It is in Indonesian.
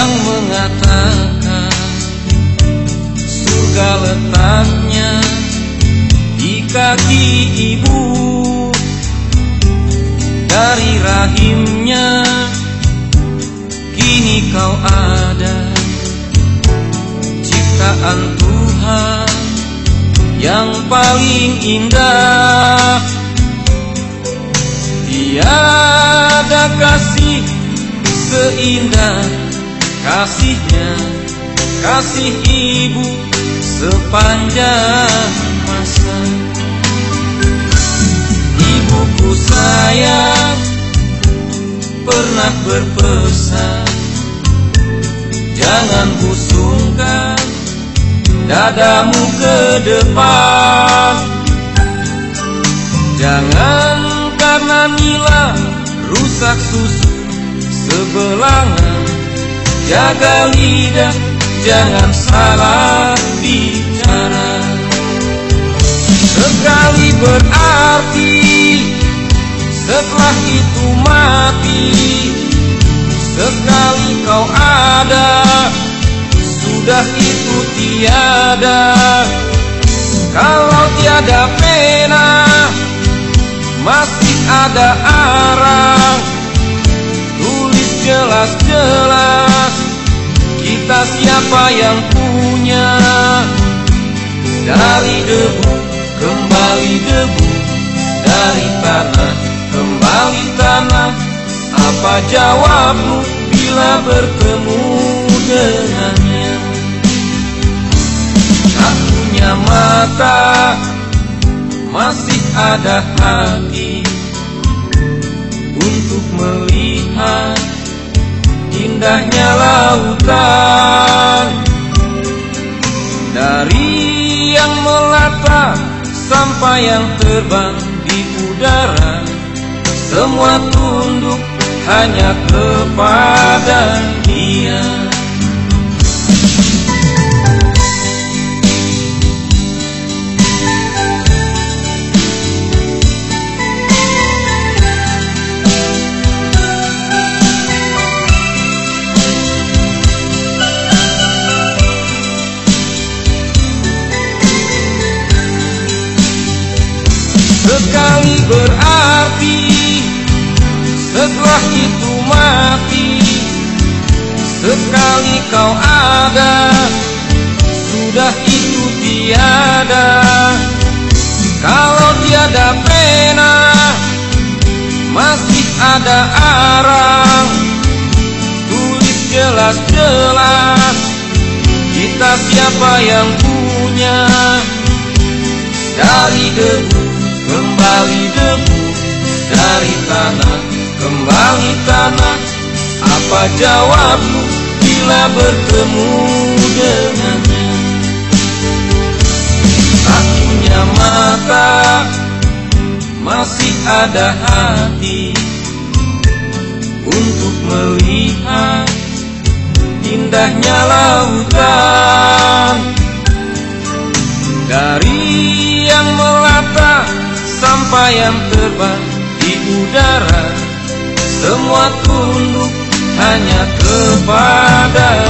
mengatakan Surga letaknya di kaki ibu. Dari rahimnya kini kau ada. Ciptaan Tuhan yang paling indah. Tiada kasihnya Kasih ibu sepanjang masa. Ibuku sayang pernah berpesan Jangan busungkan dadamu ke depan. Jangan karena nila rusak susu sebelangan Jaga lidah, jangan salah bicara Sekali berarti, setelah itu mati. Sekali kau ada, sudah itu tiada. Kalau tiada pena, masih ada arah. Tulis jelas-jelas Kita siapa yang punya? Dari debu kembali debu. Dari tanah kembali tanah. Apa jawabmu bila bertemu dengannya? Tak punya mata masih ada hati. Untuk melihat indahnya lautan yang terbang di udara semua tunduk hanya kepada dia. Berarti Setelah itu mati. Sekali kau ada Sudah itu tiada. Kalau tiada pena Masih ada arang. Tulis jelas-jelas Kita siapa yang punya? Dari debu kembali debu dari tanah kembali tanah. Apa jawabmu bila bertemu dengannya? Tak punya mata masih ada hati untuk melihat indahnya lautan apa yang terbang di udara Semua tunduk hanya kepada